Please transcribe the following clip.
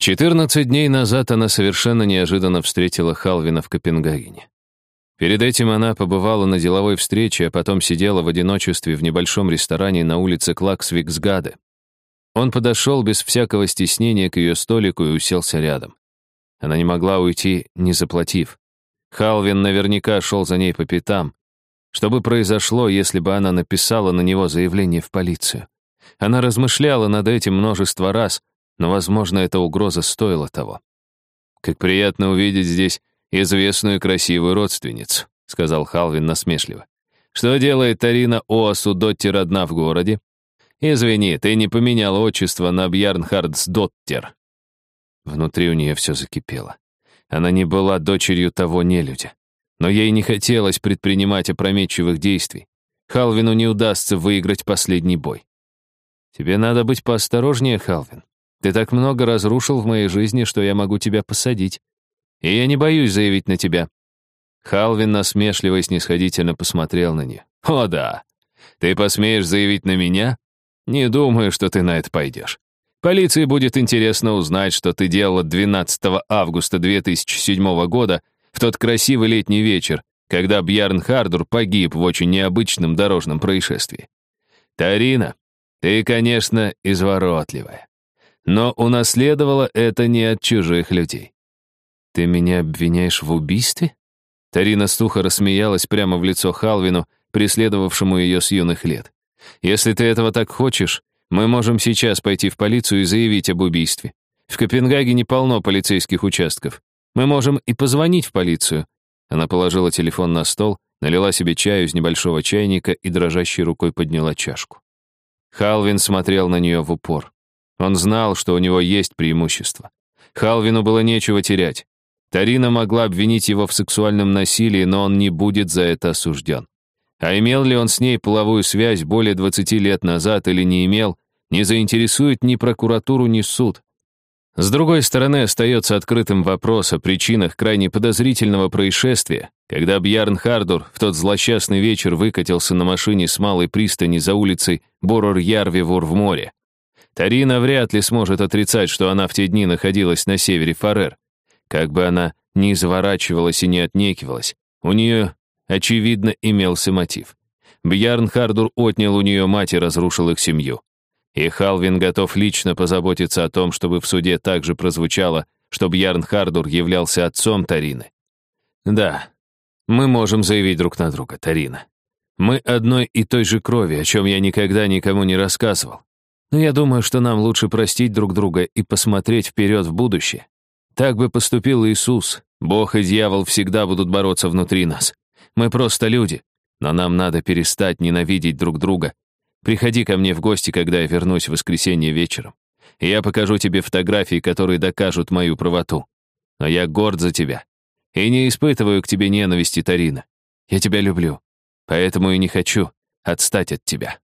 14 дней назад она совершенно неожиданно встретила Халвина в Копенгагене. Перед этим она побывала на деловой встрече, а потом сидела в одиночестве в небольшом ресторане на улице Клаксвиксгаде. Он подошел без всякого стеснения к ее столику и уселся рядом. Она не могла уйти, не заплатив. Халвин наверняка шел за ней по пятам. Что бы произошло, если бы она написала на него заявление в полицию? Она размышляла над этим множество раз, но, возможно, эта угроза стоила того. «Как приятно увидеть здесь известную красивую родственницу», сказал Халвин насмешливо. «Что делает Тарина Оасу Доттер одна в городе?» «Извини, ты не поменял отчество на Бьярнхардс Доттер». Внутри у нее все закипело. Она не была дочерью того нелюдя. Но ей не хотелось предпринимать опрометчивых действий. Халвину не удастся выиграть последний бой. «Тебе надо быть поосторожнее, Халвин. Ты так много разрушил в моей жизни, что я могу тебя посадить. И я не боюсь заявить на тебя». Халвин насмешливо и снисходительно посмотрел на нее. «О да, ты посмеешь заявить на меня? Не думаю, что ты на это пойдешь. Полиции будет интересно узнать, что ты делала 12 августа 2007 года в тот красивый летний вечер, когда Бьярн Хардур погиб в очень необычном дорожном происшествии. Тарина, ты, конечно, изворотливая но унаследовала это не от чужих людей. «Ты меня обвиняешь в убийстве?» Тарина Стуха рассмеялась прямо в лицо Халвину, преследовавшему ее с юных лет. «Если ты этого так хочешь, мы можем сейчас пойти в полицию и заявить об убийстве. В Копенгагене полно полицейских участков. Мы можем и позвонить в полицию». Она положила телефон на стол, налила себе чаю из небольшого чайника и дрожащей рукой подняла чашку. Халвин смотрел на нее в упор. Он знал, что у него есть преимущество. Халвину было нечего терять. Тарина могла обвинить его в сексуальном насилии, но он не будет за это осужден. А имел ли он с ней половую связь более 20 лет назад или не имел, не заинтересует ни прокуратуру, ни суд. С другой стороны, остается открытым вопрос о причинах крайне подозрительного происшествия, когда Бьярн Хардур в тот злосчастный вечер выкатился на машине с малой пристани за улицей Борор-Ярвивур в море. Тарина вряд ли сможет отрицать, что она в те дни находилась на севере Фарер. Как бы она ни заворачивалась и не отнекивалась, у нее, очевидно, имелся мотив. Бьярн Хардур отнял у нее мать и разрушил их семью. И Халвин готов лично позаботиться о том, чтобы в суде также прозвучало, что Бьярн Хардур являлся отцом Тарины. Да, мы можем заявить друг на друга, Тарина. Мы одной и той же крови, о чем я никогда никому не рассказывал. Но я думаю, что нам лучше простить друг друга и посмотреть вперед в будущее. Так бы поступил Иисус. Бог и дьявол всегда будут бороться внутри нас. Мы просто люди, но нам надо перестать ненавидеть друг друга. Приходи ко мне в гости, когда я вернусь в воскресенье вечером. И я покажу тебе фотографии, которые докажут мою правоту. Но я горд за тебя. И не испытываю к тебе ненависти, Тарина. Я тебя люблю. Поэтому и не хочу отстать от тебя.